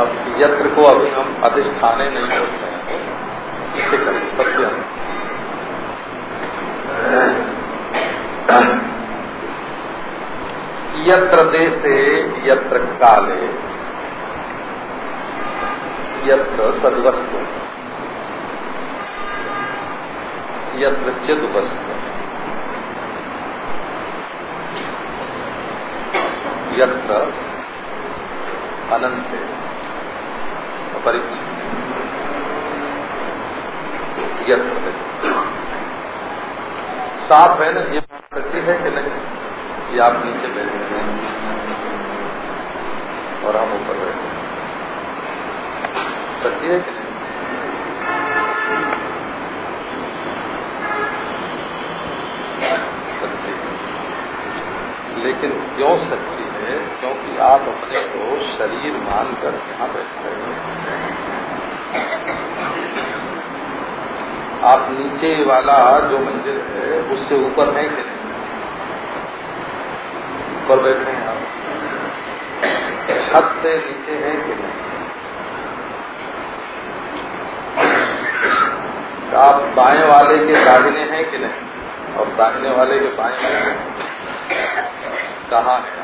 अब यत्र को अभी हम अधिष्ठाने नहीं होते हैं इसे यत्र देशे, यत्र काले। यत्र सदवस्तु। यत्र चिद वस्तु यत्र अनंत अपरिचित। यत्र साफ़ है ना, ये सकती है कि नहीं? ये आप नीचे बैठे हैं और हम ऊपर बैठे हैं। सच्ची है कि नहीं? लेकिन क्यों सच्ची है, क्योंकि आप अपने को शरीर मानकर यहाँ बैठे हैं। आप नीचे वाला जो मंदिर है, उससे ऊपर नहीं? ऊपर बैठे हैं आप। छत से नीचे है कि नहीं? आप बाएँ वाले के दाहिने हैं कि नहीं? और दाहिने वाले के बाएँ कहा है?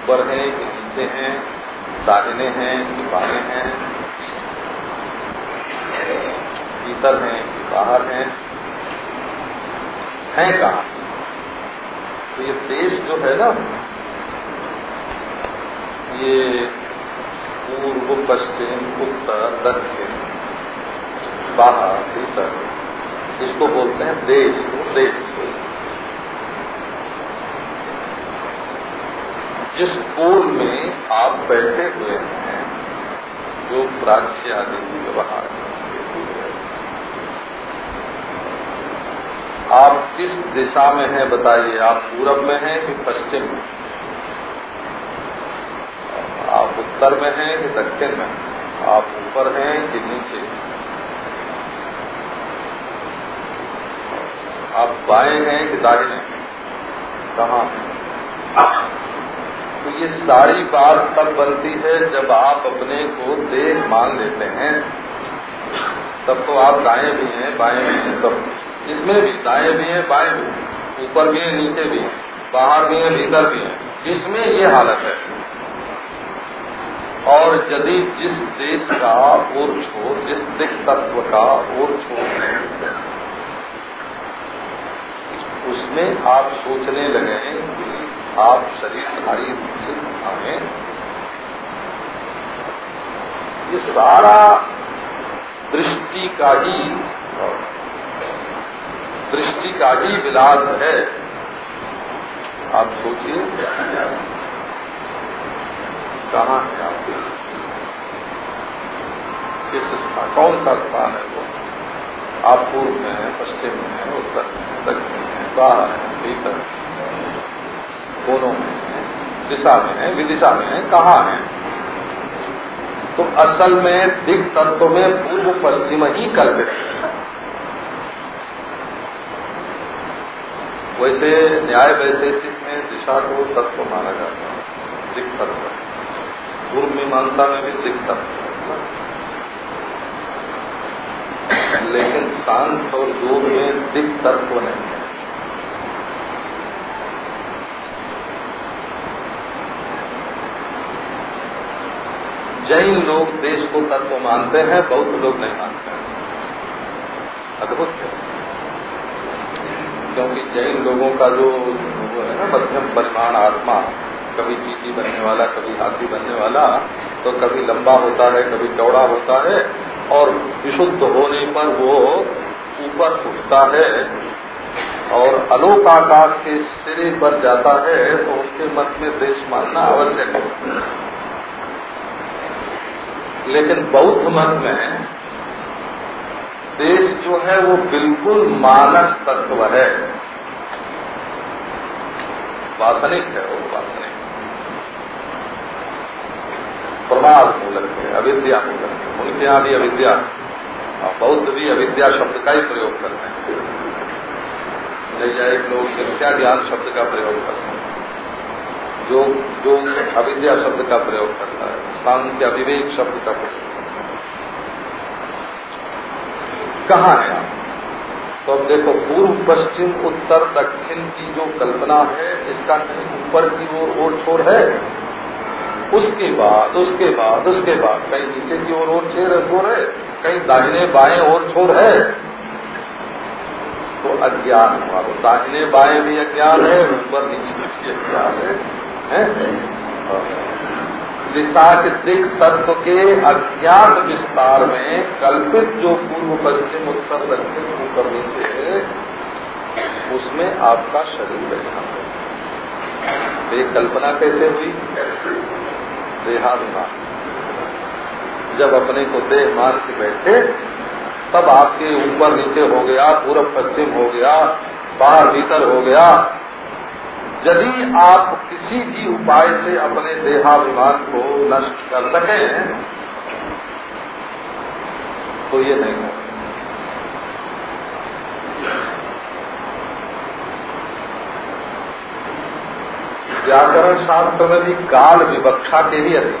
ऊपर है कि नीचे हैं, दाहिने हैं कि बाएँ हैं, भीतर हैं कि बाहर हैं हैं कहा? तो ये देश जो है ना, ये पूर्व, पश्चिम, उत्तर, दक्षिण, बाहर, भीतर, इसको बोलते हैं देश देश जिस पोल में आप बैठे हुए हैं, जो प्राच्य आदि व्यवहार आप किस दिशा में हैं बताइए? आप पूरब में हैं कि पश्चिम में? आप उत्तर में हैं कि दक्षिण में? आप ऊपर हैं कि नीचे? आप बाएँ हैं कि दाहिने? कहाँ हैं? तो ये सारी बात तब बनती है जब आप अपने को देह मान लेते हैं। तब तो आप दाएँ भी हैं, बाएँ भी हैं तब इसमें भी दाएँ भी हैं, बाएँ भी ऊपर भी हैं, नीचे भी हैं, बाहर भी हैं, भीतर भी हैं। इसमें ये हालत है। और यदि जिस देश का और छोर, जिस दिख तत्व का और छोर उसमें आप सोचने लगे आप शरीर शरीरधारी सिद्ध आए ये सारा दृष्टि का ही, दृष्टि का ही विलास है। आप सोचिए, कहाँ है आप किस स्थान, कौन सा स्थान है वो? आप पूर्व में है, पश्चिम में है, उत्तर में है, दक्षिण में है, बाहर है, भीतर दोनों में है, दिशा में है, विदिशा में है, कहाँ है? तो असल में दिग तत्व में पूर्व पश्चिम ही कल्पित है। वैसे न्याय वैशेषिक में दिशा को तत्व माना जाता है दिक तत्व पूर्व मीमांसा में भी दिक तत्व लेकिन शांत और योग में दिक तत्व नहीं है। जैन लोग देश को तत्व मानते हैं, बौद्ध लोग नहीं मानते हैं। अद्भुत है। क्योंकि जैन लोगों का जो है ना, मध्यम परिमाण आत्मा, कभी चीटी बनने वाला, कभी हाथी बनने वाला तो कभी लंबा होता है, कभी चौड़ा होता है, और विशुद्ध होने पर वो ऊपर उठता है, और अलोक आकाश के सिरे पर जाता है तो उसके मत में देश मानना आवश्यक है। लेकिन बौद्ध मत में देश जो है वो बिल्कुल मानस तत्व है। वासनिक है वो वासनिक। प्रमाद मूलक है अविद्या मूलक है उनके यहाँ भी अविद्या, और बौद्ध भी अविद्या शब्द का ही प्रयोग करते हैं। नैयायिक लोग मिथ्या ज्ञान शब्द का प्रयोग करते हैं। जो जो अविद्या शब्द का प्रयोग करता है सांख्य अविवेक शब्द का प्रयोग कहाँ है आप? तो अब देखो पूर्व पश्चिम उत्तर दक्षिण की जो कल्पना है इसका कहीं ऊपर की ओर और छोर है? उसके बाद उसके बाद उसके बाद। कहीं नीचे की ओर और छेर छोर है? कहीं दाहिने बाएँ और छोर है? तो अज्ञान हुआ। दाहिने बाएँ भी अज्ञान है ऊपर नीचे भी अज्ञान है, के दिख तत्व के अज्ञात विस्तार में कल्पित जो पूर्व पश्चिम, उत्तर दक्षिण ऊपर नीचे है, उसमें आपका शरीर बैठा है। कल्पना कैसे हुई? देहाभिमान। जब अपने को देह मान के बैठे, तब आपके ऊपर नीचे हो गया, पूर्व पश्चिम हो गया, बाहर भीतर हो गया यदि आप किसी भी उपाय से अपने देहाभिमान को नष्ट कर सकें तो ये नहीं हो व्याकरण शास्त्र में भी काल विवक्षा के अधीन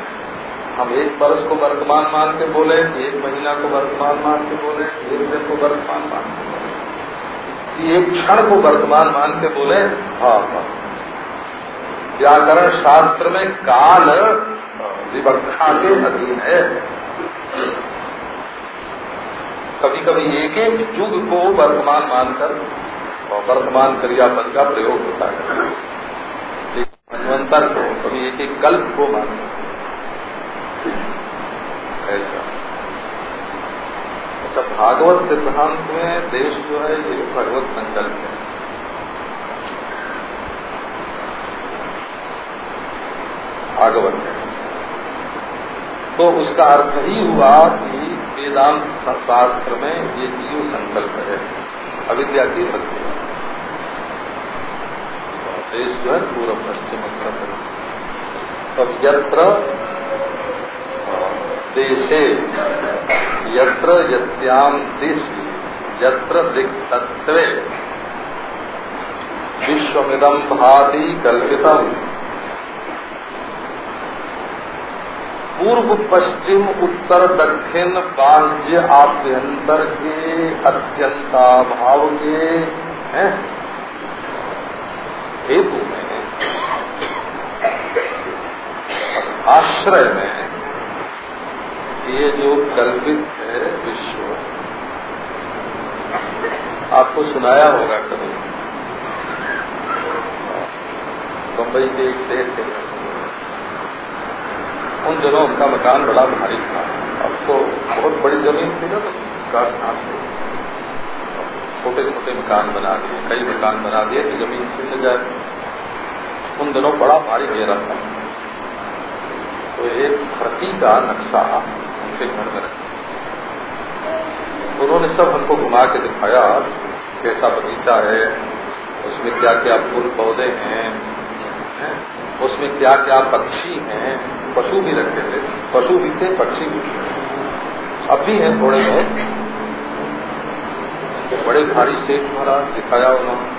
हम एक वर्ष को वर्तमान मान के बोले, एक महीना को वर्तमान मान के बोले, एक दिन को वर्तमान मान के बोले। एक क्षण को वर्तमान मान के बोले हाँ हाँ। व्याकरण शास्त्र में काल विवक्षा के अधीन है। कभी कभी एक एक युग को वर्तमान मानकर, और वर्तमान क्रियापद का प्रयोग होता है। मनवंतर को, कभी एक एक कल्प को मानकर। अच्छा भागवत सिद्धांत में देश जो है, ये भगवत संकल्प है। भागवत है। तो उसका अर्थ ही हुआ कि वेदांत शास्त्र में ये जीव संकल्प है। अविद्या की शक्ति देश जो है पूर्व पश्चिम उत्तर। तब यत्र, देशे, यत्र यत्याम दिश, यत्र दिक्तत्वे। विश्वमिदम भाति कल्पितम। पूर्व पश्चिम उत्तर दक्षिण बाह्य आभ्यंतर के अत्यंताभाव के हैं। हेतु में आश्रय में ये जो कल्पित है विश्व। आपको सुनाया होगा कभी। बम्बई के एक शहर के उन दिनों उनका मकान बड़ा भारी था। अब तो बहुत बड़ी ज़मीन थी ना तो काट छोटे छोटे मकान बना दिए, कई मकान बना दिए कि ज़मीन छिन जाए। उन दिनों बड़ा भारी घेरा था। तो एक धरती का नक्शा उनके घर में रखा। उन्होंने सब हमको घुमा के दिखाया, कैसा बगीचा है, उसमें क्या क्या फूल पौधे हैं, उसमें क्या क्या पक्षी हैं पशु भी रखे थे पशु भी थे पक्षी भी थे। अब भी हैं थोड़े बहुत। बड़े भारी सेठ महाराज दिखाया उन्होंने।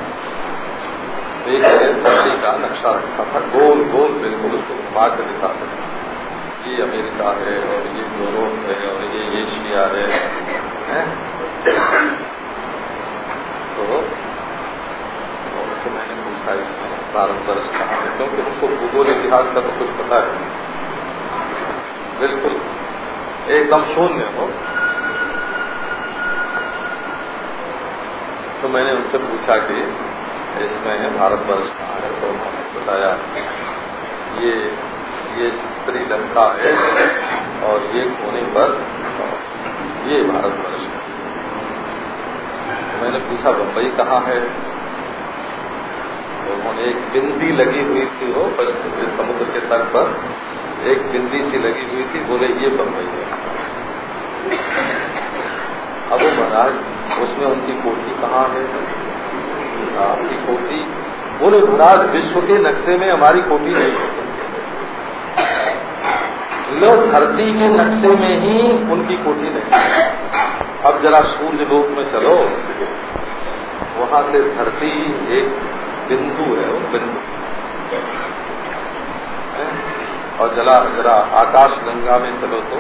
एक धरती का नक्शा रखा था गोल गोल बिल्कुल उसको घुमा के दिखाते ये अमेरिका है और ये यूरोप है और ये एशिया है, है? तो मैंने पूछा इसमें भारत वर्ष कहा क्योंकि हमको भूगोल इतिहास का तो कुछ पता है बिल्कुल। एकदम शून्य हो। तो मैंने उनसे पूछा कि इसमें भारतवर्ष कहाँ है तो उन्होंने बताया, ये ये श्रीलंका है और ये कोने पर ये भारतवर्ष है। तो मैंने पूछा, बम्बई कहाँ है? तो उन्होंने एक बिंदी लगी हुई थी वो पश्चिम समुद्र के तट पर। एक बिंदी सी लगी हुई थी, बोले, ये बम्बई है। अब महाराज, उसमें उनकी कोठी कहाँ है? आपकी कोठी? बोले, महाराज, विश्व के नक्शे में हमारी कोठी नहीं है। लो धरती के नक्शे में ही उनकी कोठी नहीं अब जरा सूर्य लोक में चलो। वहाँ से धरती एक बिंदु है, वो बिंदु। और जला जरा आकाश गंगा में चलो तो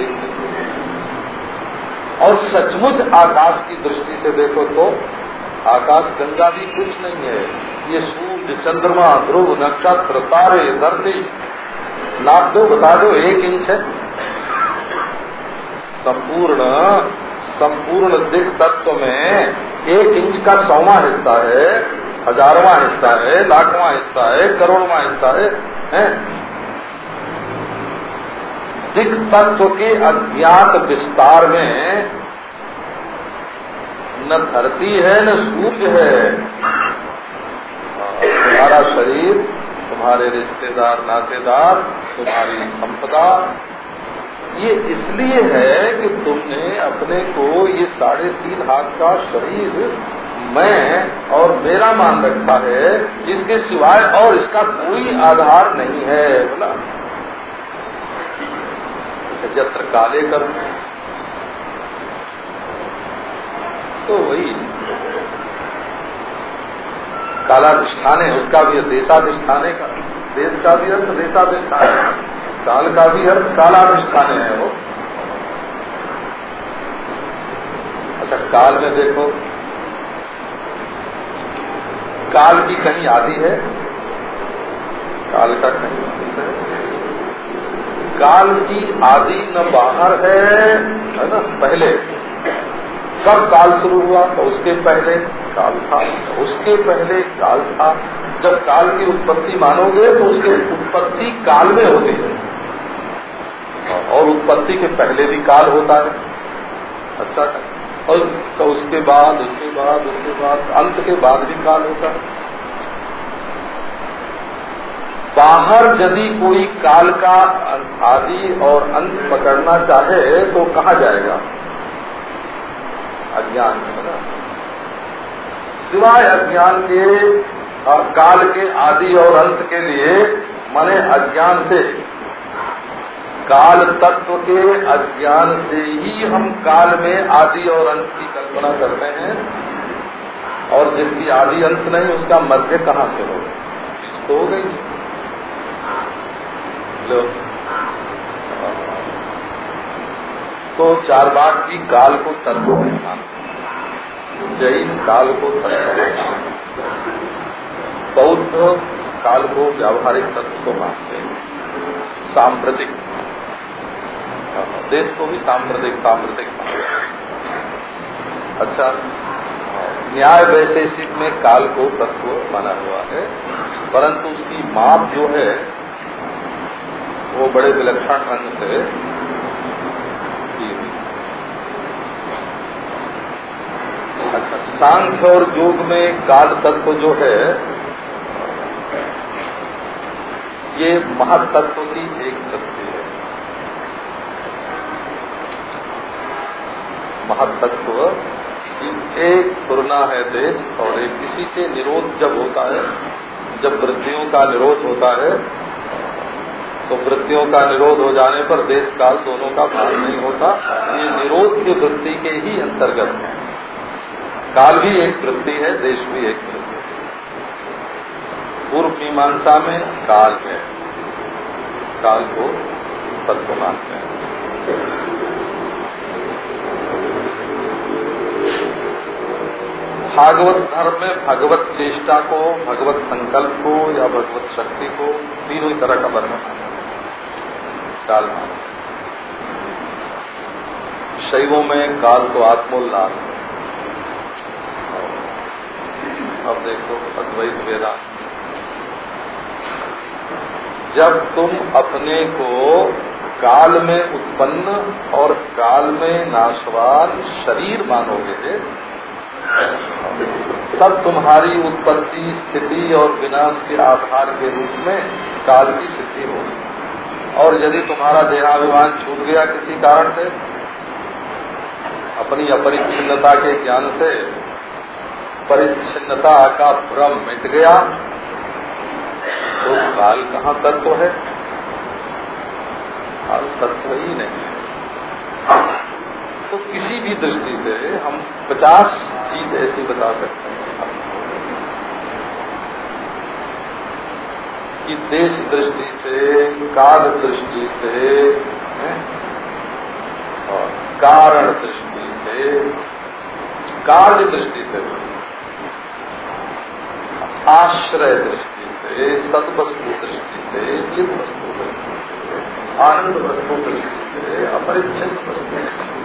एक और सचमुच आकाश की दृष्टि से देखो तो आकाश गंगा भी कुछ नहीं है। ये सूर्य, चंद्रमा, ध्रुव, नक्षत्र, तारे, धरती नाप दो, बता दो, एक इंच है। संपूर्ण संपूर्ण दिख तत्व में एक इंच का सौवा हिस्सा है। हजारवा हिस्सा है लाखवा हिस्सा है करोड़वा हिस्सा है, है? दिख तत्व के अज्ञात विस्तार में न धरती है न सूर्य है तुम्हारा शरीर तुम्हारे रिश्तेदार नातेदार तुम्हारी संपदा ये इसलिए है कि तुमने अपने को ये साढ़े तीन हाथ का शरीर मैं और मेरा मान रखा है इसके सिवाय और इसका कोई आधार नहीं है, बोला। जत्र काले कर। तो वही। कालाधिष्ठान है, उसका भी देशाधिष्ठान है, देश का भी अर्थ देशाधिष्ठान है, काल का भी अर्थ कालाधिष्ठान है, वो। अच्छा काल में देखो। काल की कहीं आदि है? काल का कहीं है। काल की आदि न बाहर है है ना? पहले। कब काल शुरू हुआ? तो उसके पहले काल था। उसके पहले काल था। जब काल की उत्पत्ति मानोगे तो उसकी उत्पत्ति काल में होती है। और उत्पत्ति के पहले भी काल होता है। अच्छा और तो उसके बाद उसके बाद उसके बाद, अंत के बाद भी काल होता है। बाहर यदि कोई काल का आदि और अंत पकड़ना चाहे तो कहा जाएगा? अज्ञान में सिवाय अज्ञान के काल के आदि और अंत के लिए, माने अज्ञान से काल तत्व के अज्ञान से ही हम काल में आदि और अंत की कल्पना करते हैं। और जिसकी आदि अंत नहीं, उसका मध्य कहाँ से हो इसको हो गई। लो। तो चार बाग की काल को तत्व नहीं मानते जैन काल को तत्व। बौद्ध काल को व्यावहारिक तत्व को मानते हैं। सांप्रतिक। देश को भी सांप्रतिक सांप्रतिक अच्छा न्याय वैशेषिक में काल को तत्व माना हुआ है, परंतु उसकी माप जो है, वो बड़े विलक्षण ढंग से की अच्छा सांख्य और योग में काल तत्व जो है, ये महत्व की एक तत्व महत्व की एक तुलना है देश और एक किसी से निरोध जब होता है, जब वृत्तियों का निरोध होता है तो वृत्तियों का निरोध हो जाने पर देश काल दोनों का भाग नहीं होता। ये निरोध की वृत्ति के ही अंतर्गत है। काल भी एक वृत्ति है, देश भी एक वृत्ति है। पूर्व मीमांसा में काल है। काल को तत्व मानते हैं। भागवत धर्म में भगवत चेष्टा को, भगवत संकल्प को, या भगवत शक्ति को, तीनों ही तरह का वर्णन काल शैवों में काल तो आत्मोल्लास। अब देखो, अद्वैत वेदा। जब तुम अपने को काल में उत्पन्न और काल में नाशवान शरीर मानोगे तब तुम्हारी उत्पत्ति, स्थिति और विनाश के आधार के रूप में काल की सिद्धि होगी। और यदि तुम्हारा देहाभिमान छूट गया किसी कारण से, अपनी अपरिच्छिन्नता के ज्ञान से परिच्छिन्नता का भ्रम मिट गया तो काल कहाँ तत्व है? काल तत्व ही नहीं है। तो किसी भी दृष्टि से हम पचास चीज़ ऐसी बता सकते हैं। कि देश दृष्टि से काल दृष्टि से और कारण दृष्टि से, कार्य दृष्टि से आश्रय दृष्टि से, सदवस्तु दृष्टि से चित वस्तु दृष्टि से, आनंद वस्तु दृष्टि से, अपरिचित वस्तु दृष्टि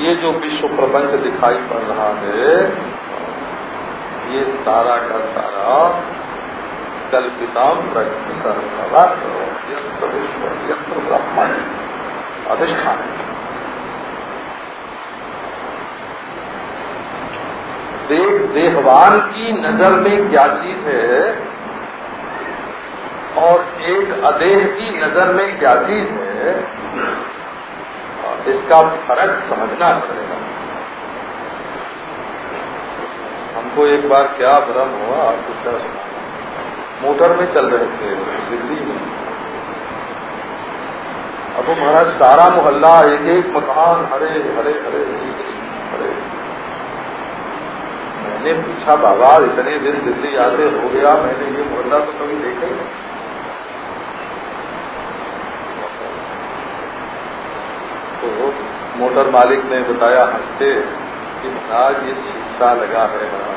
ये जो विश्व प्रपंच दिखाई पड़ रहा है, ये सारा का सारा कल्पिता ब्रह्मण अधिष्ठान देख देहवान की नज़र में क्या चीज़ है? और एक अदेह की नज़र में क्या चीज़ है? इसका फ़र्क समझना पड़ेगा। हमको एक बार क्या भ्रम हुआ आपको क्या सुना मोटर में चल रहे थे, दिल्ली में। अब वो महाराज, सारा मोहल्ला एक एक मकान, हरे हरे हरे हरे। मैंने पूछा, बाबा, इतने दिन दिल्ली आते हो गया, मैंने ये मोहल्ला तो कभी देखा ही नहीं। तो मोटर मालिक ने बताया, हँसते, कि महाराज ये शीशा लगा है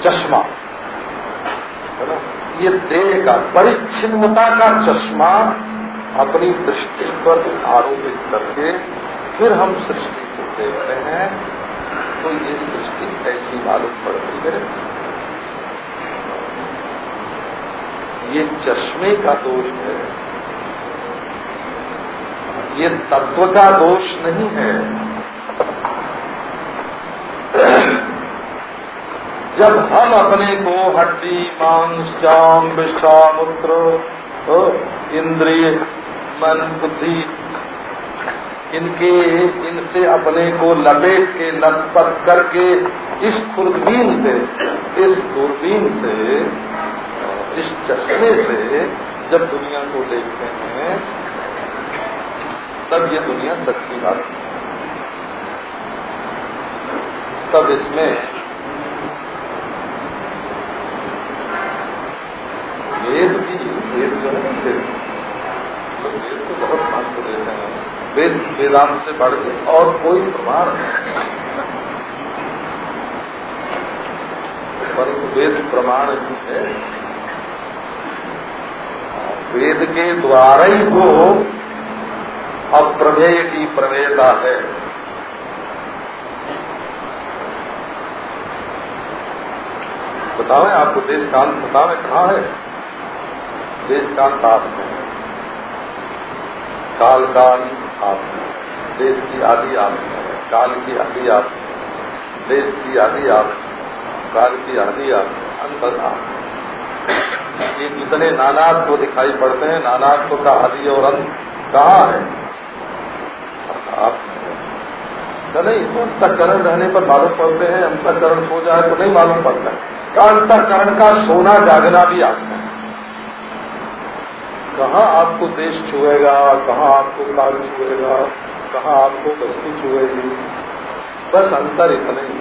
चश्मा। है ना? ये देह का, परिच्छिन्नता का चश्मा अपनी दृष्टि पर आरोपित करके फिर हम सृष्टि को देखते हैं। तो ये सृष्टि ऐसी मालूम पड़ती है? ये चश्मे का दोष है। ये तत्व का दोष नहीं है। जब हम अपने को हड्डी, मांस चाम विश्वामूत्र इंद्रिय, मन, बुद्धि, इनके, इनसे अपने को लपेट के लटपट करके इस खुर्दबीन से, इस दूरबीन से इस चश्मे से जब दुनिया को देखते हैं, तब ये दुनिया सच्ची बात है। तब इसमें वेद भी वेद जो है वेद तो वेद को बहुत महत्व देते हैं। वेद वेदांत से बढ़ के और कोई प्रमाण पर वेद प्रमाण ही है। वेद के द्वारा ही वो अप्रमेय की प्रमेयता है। बतावे आपको देश काल बतावे कहाँ है? देश काल आप में काल काल आप में देश की आदि आप में काल की आदि आप में देश की आदि आप काल की आदि आप अंतर आप जितने को दिखाई पड़ते हैं नानात्व का आदि और अंत कहाँ है? तो नहीं अंतकरण रहने पर मालूम पड़ते हैं, अंतकरण सो जाए तो नहीं मालूम पड़ता। है अंतकरण का सोना जागना भी आपका है। कहाँ आपको देश छुएगा, कहाँ आपको काल छुएगा, कहाँ आपको बस्ती छुएगी? बस अंतर इतना है।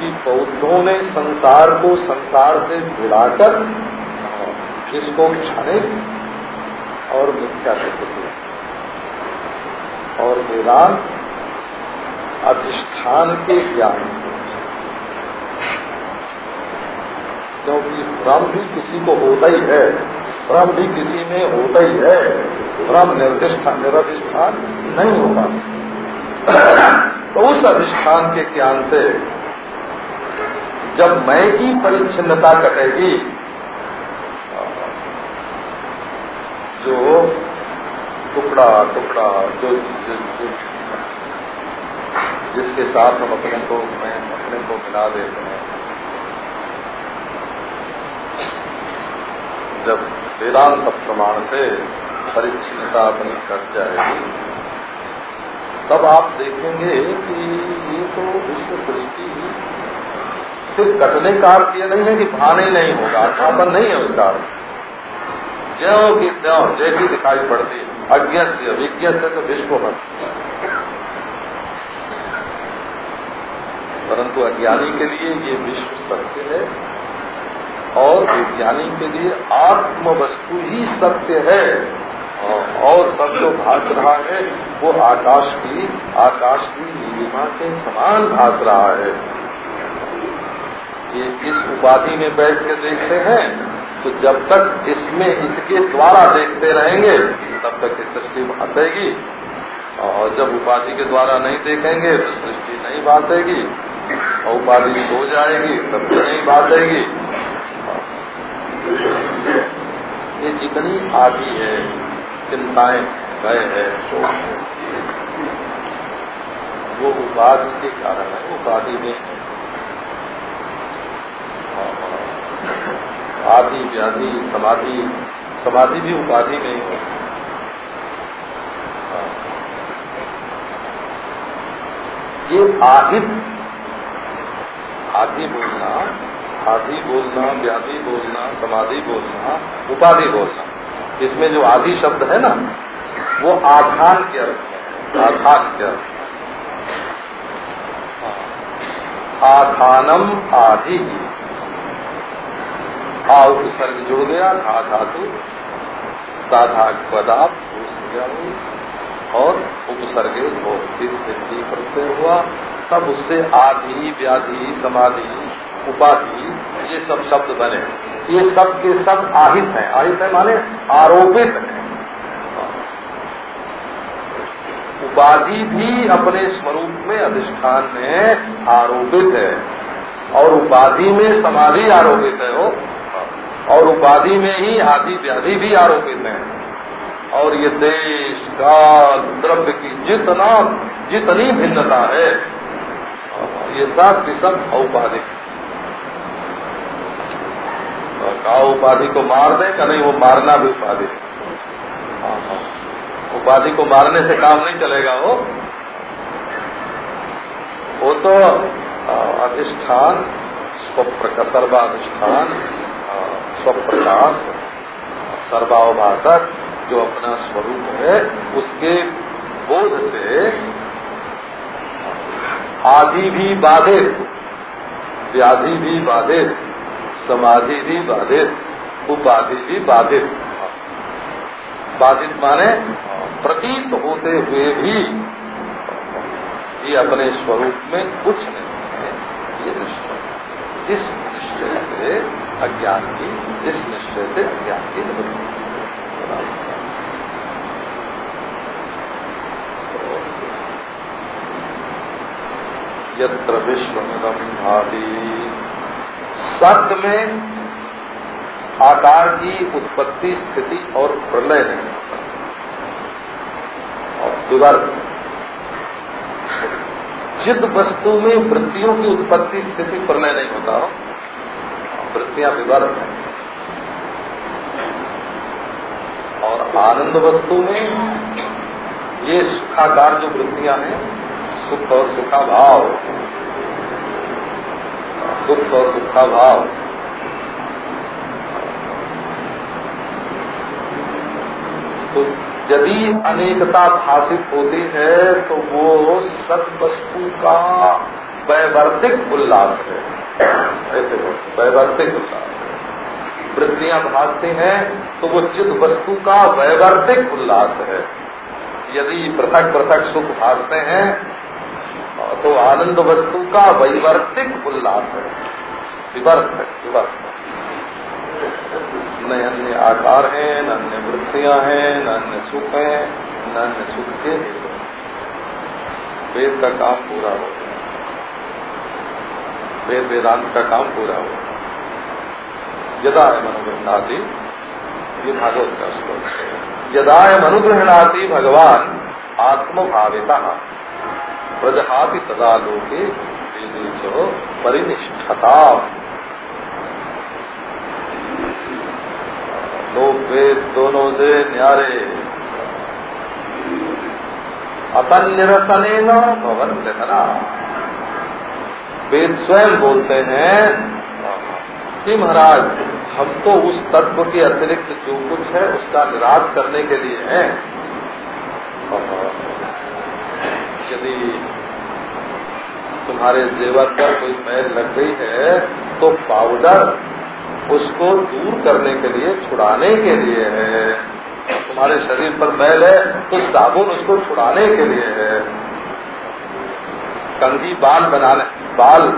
कि बौद्धों ने संसार को संसार से भिड़ाकर इसको क्षणिक और मिथ्या से किया और वेदांत अधिष्ठान के ज्ञान क्योंकि भ्रम भी किसी को होता ही है भ्रम भी किसी में होता ही है भ्रम निर्दिष्ठान निरधिष्ठान नहीं होता तो उस अधिष्ठान के ज्ञान से जब मैं की परिच्छिन्नता कटेगी जो टुकड़ा टुकड़ा जो, जो, जो जिसके साथ हम अपने को मैं अपने को मिला देते हैं। जब वेदांत प्रमाण से परिच्छिन्नता अपनी कट जाएगी तब आप देखेंगे कि ये तो विश्व सृष्टि सिर्फ़ कटने का अर्थ ये नहीं है कि भाने नहीं होगा अध्यापन नहीं है उसका अर्थ। ज्यो की त्यों जैसी दिखाई पड़ती अज्ञ से विज्ञ से तो विश्व परंतु अज्ञानी के लिए ये विश्व सत्य है और विज्ञानी के लिए आत्म वस्तु ही सत्य है। और सब जो भाग रहा है, वो आकाश की आकाश की नीलिमा के समान भाग रहा है। ये इस उपाधि में बैठ के देखते हैं तो जब तक इसमें इसके द्वारा देखते रहेंगे, तब तक ये सृष्टि भातेगी। और जब उपाधि के द्वारा नहीं देखेंगे तो सृष्टि नहीं बातेगी और उपाधि हो जाएगी, तब भी नहीं बातेगी ये जितनी आदि है, चिंताएँ भय है, शोक है, वो उपाधि के कारण है, उपाधि में आदि, व्याधि, समाधि समाधि भी उपाधि में ही। है ये आहित आदि बोलना आदि बोलना, व्याधि बोलना, समाधि बोलना, उपाधि बोलना, इसमें जो आदि शब्द है ना, वो आधान के अर्थ में आधान के अर्थ आधानम आदि। आ उपसर्ग जुड़ गया धा धातु साधा पदार्थ और उपसर्गे सिद्धि प्रत्यय हुआ। तब उससे आधि व्याधि, समाधि, उपाधि, ये सब शब्द बने। ये सब के सब आहित हैं। आहित है माने आरोपित है। उपाधि भी अपने स्वरूप में, अधिष्ठान में आरोपित है। और उपाधि में समाधि आरोपित है, वो और उपाधि में ही आदि व्याधि भी आरोपित है। और ये देश काल द्रव्य की जितना, जितनी भिन्नता है, ये सब की सब औपाधिक। का उपाधि को मार दे, का नहीं, वो मारना भी उपाधि उपाधि को मारने से काम नहीं चलेगा वो। वो तो अधिष्ठान सर्वाधिष्ठान स्वप्रकाश सर्वावभाषक जो अपना स्वरूप है, उसके बोध से आदि भी बाधित, व्याधि भी बाधित, समाधि भी बाधित, उपाधि भी बाधित। बाधित माने प्रतीत होते हुए भी ये अपने स्वरूप में कुछ नहीं है, ये निश्चय इस निश्चय से अज्ञान की, इस निश्चय से अज्ञान की निवृत्ति। यत्र विश्वमिदम भावी सत्य में आकार की उत्पत्ति, स्थिति और प्रलय नहीं होता। और विवर्ग जिद वस्तु में वृत्तियों की उत्पत्ति, स्थिति, प्रलय नहीं होता। वृत्तियाँ विवर्ग है। और आनंद वस्तु में ये सुखाकार जो वृत्तियाँ हैं, सुख और सुखा भाव दुख और दुखा भाव तो यदि अनेकता भाषित होती है तो वो सत वस्तु का वैवर्तिक उल्लास है। ऐसे वैवर्तिक वृत्तियाँ भासती हैं तो वो चित वस्तु का वैवर्तिक उल्लास है। यदि पृथक पृथक सुख भासते हैं तो आनंद वस्तु का वैवर्तिक उल्लास है। विवर्त है, विवर्त न अन्य आकार है, न अन्य वृत्तियाँ हैं, न अन्य सुख हैं, न अन्य सुख के वेद का काम पूरा हो। वेद वेदांत का काम पूरा हो यदा मनोगृहणाति, ये भागवत का श्लोक है। यदा है भगवान आत्मभाविता। प्रजहाति तदा लोके परिनिष्ठता। लोग वेद दोनों से न्यारे। निरसने न भवन लेना वेद स्वयं बोलते हैं, कि महाराज, हम तो उस तत्व के अतिरिक्त जो कुछ है, उसका निराश करने के लिए हैं। यदि तुम्हारे जेवर पर कोई मैल लग गई है तो पाउडर उसको दूर करने के लिए, छुड़ाने के लिए है। तुम्हारे शरीर पर मैल है तो साबुन उसको छुड़ाने के लिए है। कंघी बाल बनाने, बाल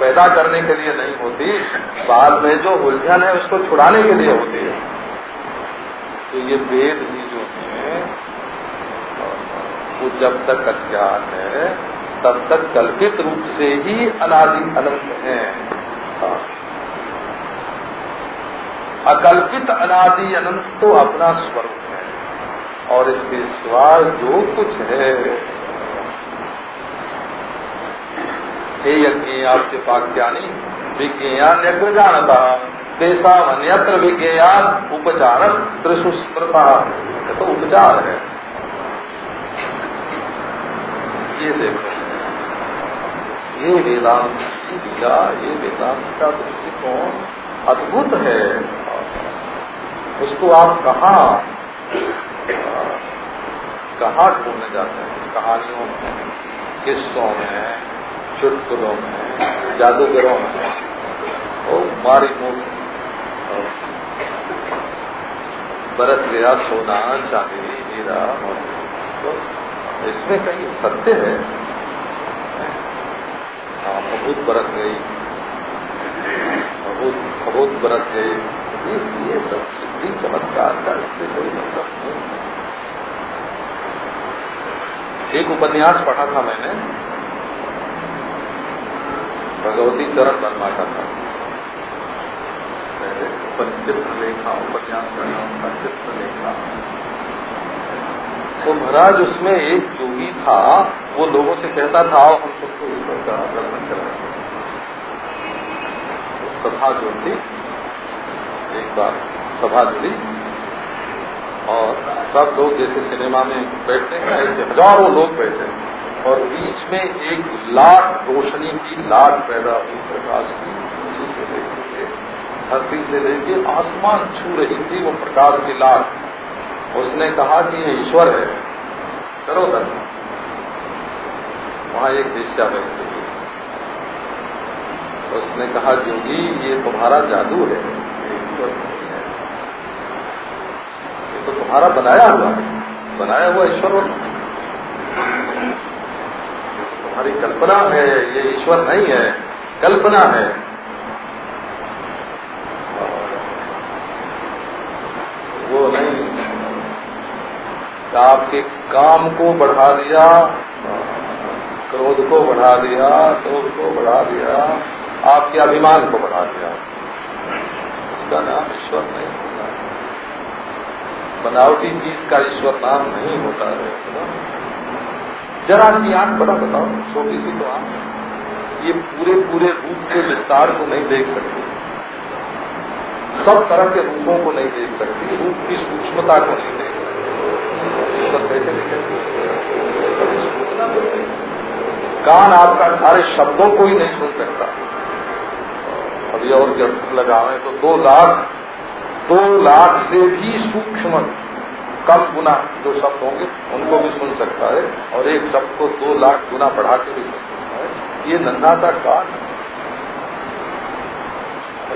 पैदा करने के लिए नहीं होती, बाल में जो उलझन है उसको छुड़ाने के लिए होती है। तो ये वेद भी जो है, वो जब तक अज्ञान है, तब तक कल्पित रूप से ही अनादि अनंत है। अकल्पित अनादि अनंत तो अपना स्वरूप है, और इसके सिवा जो कुछ है हे यज्ञ आपके पाक्यानी विज्ञान यज्ञ जानता। कैसा अन्यत्र विज्ञान उपचार त्रिशु स्मृता। तो उपचार है। ये देखो। ये वेदांत की ये वेदांत का दृष्टिकोण अद्भुत है। उसको आप कहा कहा ढूँढने जाते हैं? कहानियों में। किस्सों में। चुटकुलों में जादूगरों में और मारी मुख बरस गया सोना चांदी हीरा तो इसमें कहीं सत्य है। हाँ बहुत बरस गई। बहुत बहुत बरस गई। ये सब सिद्धि चमत्कार का इससे कोई मतलब नहीं एक उपन्यास पढ़ा था मैंने। भगवती चरण बनवा का था चित्र लेखा उपन्यास करना उनका चित्र लेखा। तो महाराज उसमें एक योगी था वो लोगों से कहता था आओ हम सबको ईश्वर का दर्शन कराएँ तो सभा जो थी एक बार सभा जुड़ी और सब लोग जैसे सिनेमा में बैठते हैं ऐसे हज़ारों लोग बैठे हैं। और बीच में एक लाट रोशनी की लाट पैदा हुई प्रकाश की, उसी से लेके धरती से लेके आसमान छू रही थी वो प्रकाश की लाट। उसने कहा कि ये ईश्वर है। करो दर्शन। वहाँ एक दिशा व्यक्त उसने कहा, जोगी, ये तुम्हारा जादू है। ईश्वर है। ये तो तुम्हारा बनाया हुआ है। बनाया हुआ ईश्वर हमारी कल्पना है, ये ईश्वर नहीं है, कल्पना है। वो नहीं। आपके काम को बढ़ा दिया, क्रोध को बढ़ा दिया क्रोध को बढ़ा दिया, आपके अभिमान को बढ़ा दिया। उसका नाम ईश्वर नहीं होता। बनावटी चीज़ का ईश्वर नाम नहीं होता है। जरा सी आँख बड़ा बताओ, छोटी सी तो आँख। ये पूरे पूरे रूप के विस्तार को नहीं देख सकती। सब तरह के रूपों को नहीं देख सकती, रूप की सूक्ष्मता को नहीं देख सकती। देखेंगे कान आपका सारे शब्दों को ही नहीं सुन सकता। अभी और जब लगावे तो दो लाख दो लाख से भी सूक्ष्म कम गुना जो शब्द होंगे, उनको भी सुन सकता है, और एक शब्द को दो लाख गुना बढ़ा के भी सुन सकता है। ये नन्हा सा कान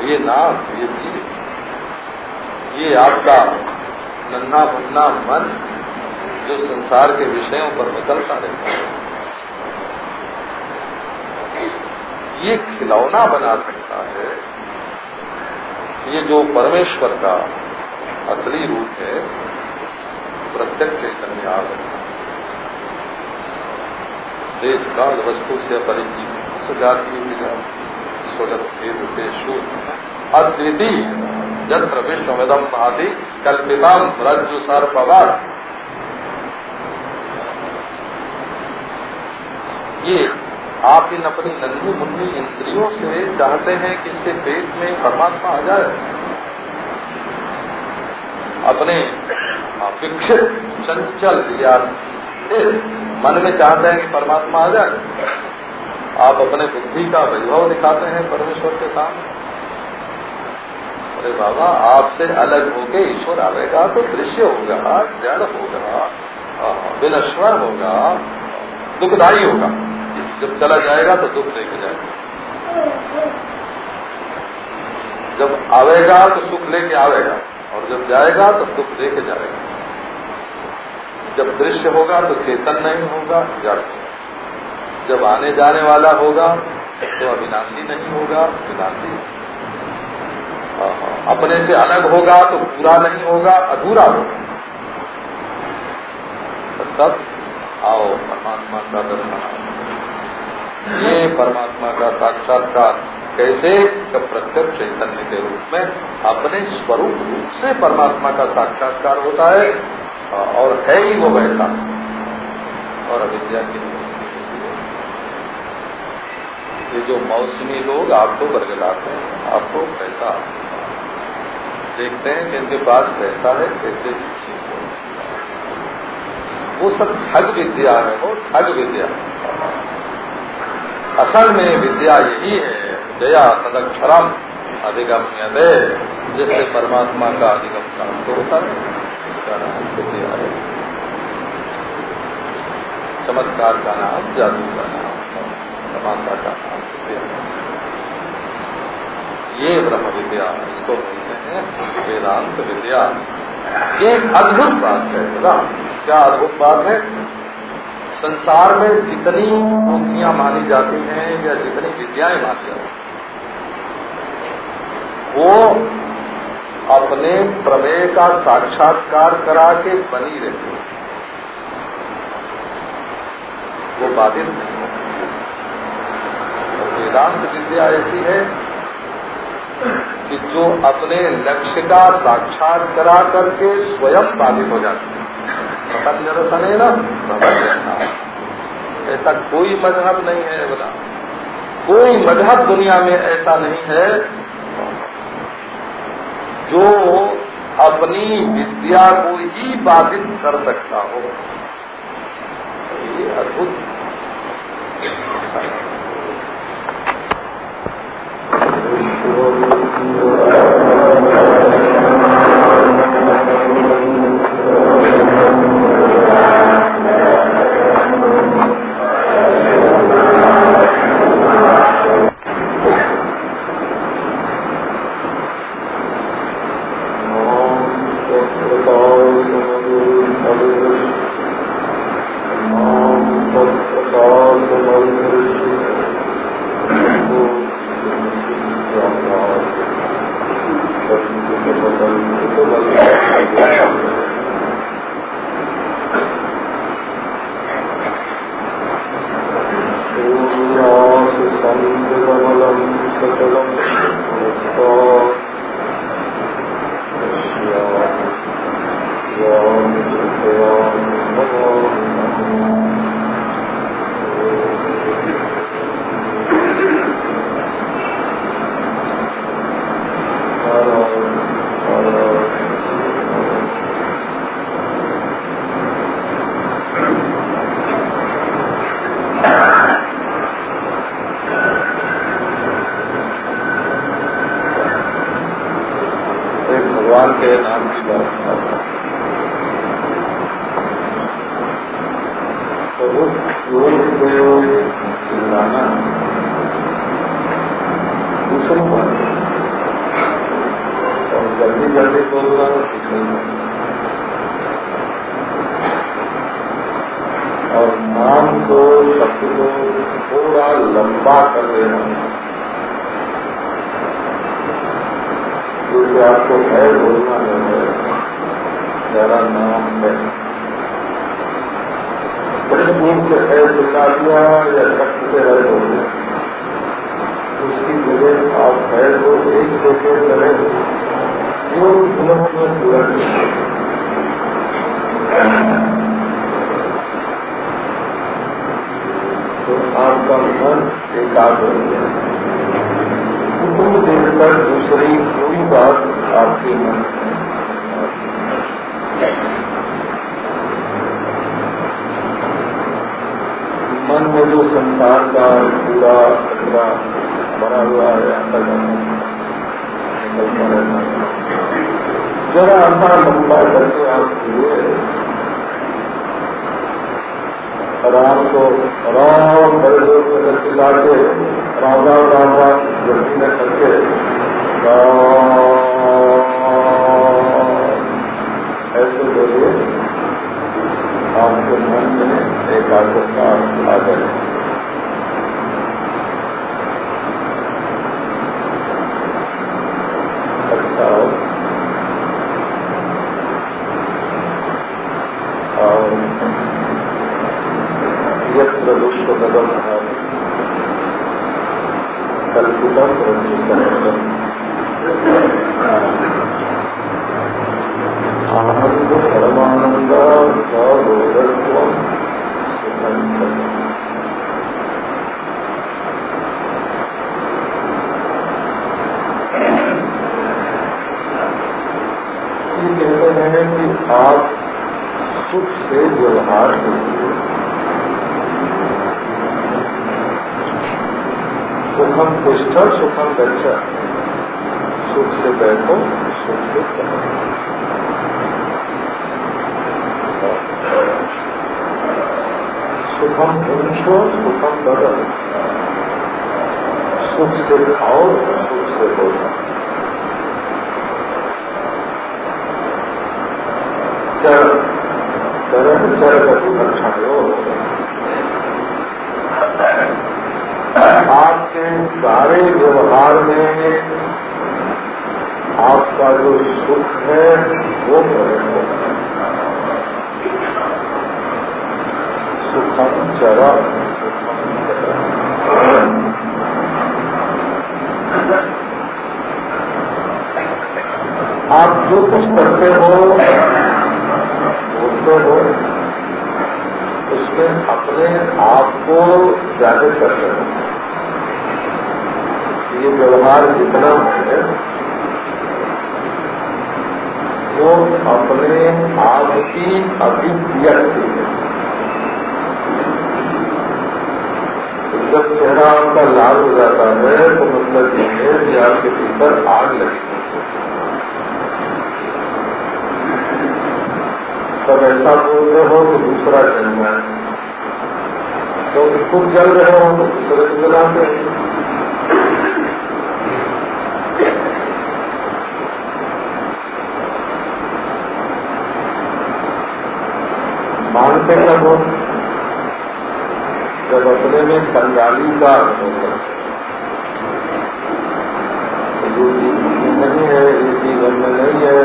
ये नाम, ये जीव ये आपका नन्हा मुन्ना मन जो संसार के विषयों पर निकलता रहता है। ये खिलौना बना सकता है। ये जो परमेश्वर का असली रूप है प्रत्यक्ष चैतन्य आ देश काल वस्तु से अपरिचित सुजाति स्वगतेशु अद्वितीय जत्र विश्वविदम भाति कल्पितम रज्जु सर्पवाद ये आप इन अपनी नन्ही मुन्नी इंद्रियों से चाहते हैं कि इसके पेट में परमात्मा आ जाए? अपने विक्षित चंचल या मन में चाहते हैं कि परमात्मा आ जाए। आप अपने बुद्धि का वैभव दिखाते हैं परमेश्वर के सामने अरे बाबा, आपसे अलग होके ईश्वर आवेगा तो दृश्य होगा, जड़ होगा विनश्वर होगा, दुखदायी होगा। जब चला जाएगा तो दुख लेके जाएगा। जब आवेगा तो सुख लेके आवेगा। और जब जाएगा, तब दुख लेके जाएगा। जब दृश्य होगा तो चेतन नहीं होगा जड़ जब आने जाने वाला होगा तो अविनाशी नहीं होगा, विनाशी। अपने से अलग होगा तो पूरा नहीं होगा, अधूरा होगा। तब आओ, परमात्मा का दर्शन। ये परमात्मा का साक्षात्कार। कैसे प्रत्यक्ष चैतन्य के रूप में अपने स्वरूप रूप से परमात्मा का साक्षात्कार होता है, और है ही वो वैसा। और अविद्या की ये जो मौसमी लोग आपको बरगलाते हैं, आपको पैसा देखते हैं कि इनके पास पैसा है, कैसे वो सब ठग विद्या है, वो ठग विद्या। असल में विद्या यही है जया तदक्षरम अधिगम यदे जिससे परमात्मा का अधिगम प्राप्त होता है इसका नाम विद्या है। चमत्कार का नाम, जादू का नाम, समानता का नाम विद्या ये ब्रह्म विद्या इसको बोलते हैं वेदांत विद्या। ये अद्भुत बात है क्या अद्भुत बात है? संसार में जितनी नौकरियाँ मानी जाती हैं या जितनी विद्याएँ मानी जाती हैं वो अपने प्रमेय का साक्षात्कार करा के बनी रहती है। वो बाधित नहीं और वेदांत विद्या ऐसी है कि जो अपने लक्ष्य का साक्षात करा करके स्वयं बाधित हो जाती है। दर्शन है ना ऐसा कोई मज़हब नहीं है बोला कोई मज़हब दुनिया में ऐसा नहीं है जो अपनी विद्या को ही बाधित कर सकता हो ये अद्भुत क्योंकि आपको भय बोलना जो है ज़्यादा नाम है कृष्णभूम से भय दिला दिया या शक्ति से भय हो दिया उसकी वजह आप भय को एक छोटे तरह जो उन्होंने पूरा किया। आपका मन एकाग्र हो जाए उनको देर तक दूसरी कोई बात आपके मन मन में जो संसार का पूरा खतरा भरा हुआ है अंदर जरा अपना लंबा करके आप हुए राम को, राम बड़े चिल्ला के राम राम राम राम करके ऐसे बोलिए, आपके मन में एकाग्रता आ जाए। कल्पितम प्रत्युतम आनंद परमानंद सौरस्व ये कहते हैं कि आप सुख से व्यवहार कीजिए पुष्ट सुखम गच्छ सुख से बैठो सुख से चलो सुखम पुंछो सुखम बदल सुख से खाओ सुख से बोलो चरण चरण चरण रक्षायो आपके सारे व्यवहार में आपका जो सुख है, वो प्रकट सुखम चरा आप जो कुछ करते हो, बोलते हो, उसमें अपने आप को जागृत करते हो। व्यवहार जितना है, वो अपने आप की अभिव्यक्ति है। जब चेहरा आपका लाल हो जाता है तो मतलब ये है कि आपके भीतर आग लगी तब ऐसा बोलते हो तो दूसरा जन्म है। तो खुद जल रहे हो तो दूसरे को जलाते हैं। कब हो। जब अपने में कंगाली का चीज़ नहीं है, ये चीज़ में नहीं है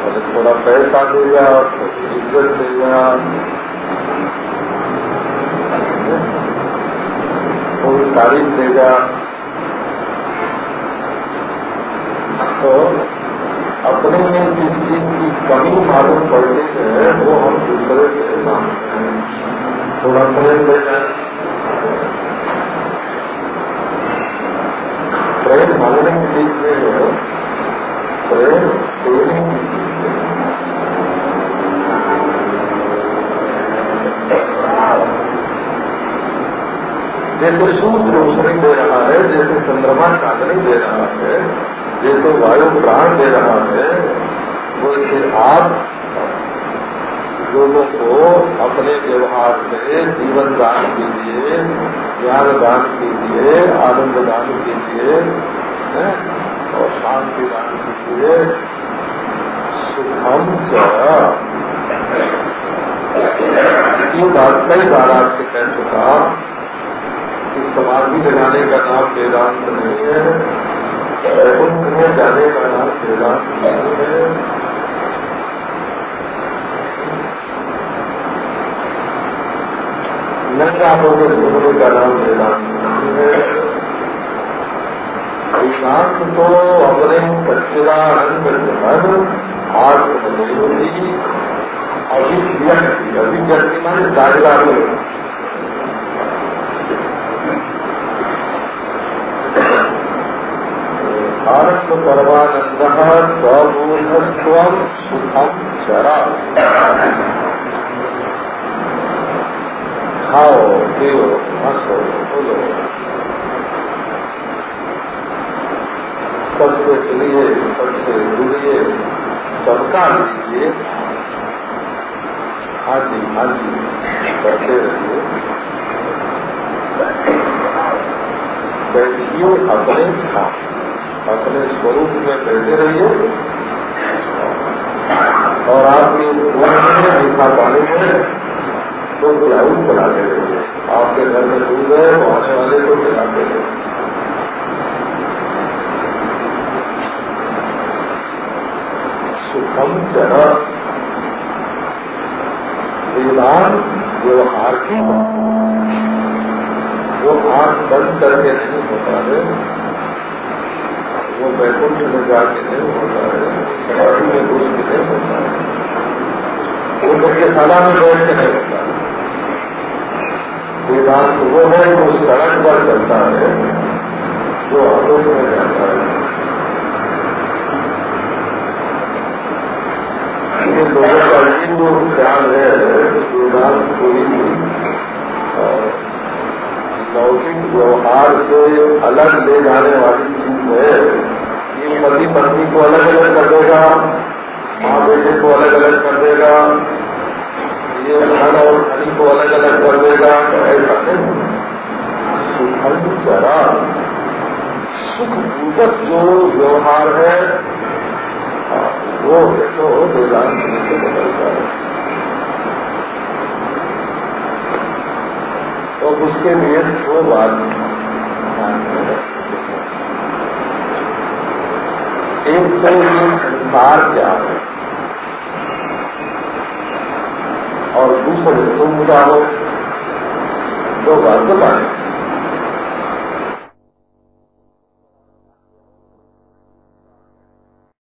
अरे थोड़ा पैसा देगा थोड़ी इज़्ज़त देगा थोड़ी तारीफ़ देगा तो अपने में जिस चीज़ की कमी मालूम पड़ती है, वो हम दूसरे से मांगते हैं। थोड़ा प्रेम देना प्रेम की चीज़ नहीं है प्रेम देने जैसे सूर्य रोशनी दे रहा है, जैसे चंद्रमा चांदनी दे रहा है, जैसे वायु प्राण दे रहा है वैसे आप लोगों को अपने व्यवहार से जीवन दान के लिए ज्ञान दान कीजिए आनंद दान कीजिए और शांति दान के लिए सुखम ये बात कई बार आपसे कह चुका कि समाधि लगाने का नाम वेदांत नहीं है। वैकुंठ जाने का नाम वेदांत नहीं है। नंगा लोग घूमने का नाम नहीं वेदांत तो अपने सच्चिदानंद आत्मदेवी अभिव्यक्ति अभिव्यक्ति माने जागरानी आनंद परमानंद स्वबोधस्व सुखम चरा खाओ, पियो, हंसो, बोलो। सबसे चलिए सबसे जुड़िए सबका लीजिए हाँ जी हाँ करते रहिए। बैठिए अपने अपने स्वरूप में बैठे रहिए। और आपके मीठा पानी में तो ग्लाउड बनाते रहिए आपके घर में दूध है, वो आने वाले को खिलाते रहिए सुखम जरा। वेदांत व्यवहार की वो आँख बंद करके नहीं होता है। वो बैकुंठ में जाके नहीं होता है। समाधि में घुस के नहीं होता है। वो यज्ञशाला में बैठ के नहीं होता है। वेदांत वो है जो सड़क पर चलता है, जो आलोक में जाता है। ये लोगों का अजीब जो ख्याल है, वेदांत कोई लौकिक व्यवहार से अलग ले जाने वाली चीज़ है। ये पति पत्नी को अलग अलग कर देगा, माँ बेटे को अलग अलग कर देगा। ये धन और धनी को अलग अलग कर देगा तो ऐसा नहीं सुखम जरा। सुख पूर्वक जो व्यवहार है वो तो वेदांत से बदलता है। तो उसके लिए दो बात एक तो ये संसार क्या है? और दूसरे तुम जानो दो बात। बताए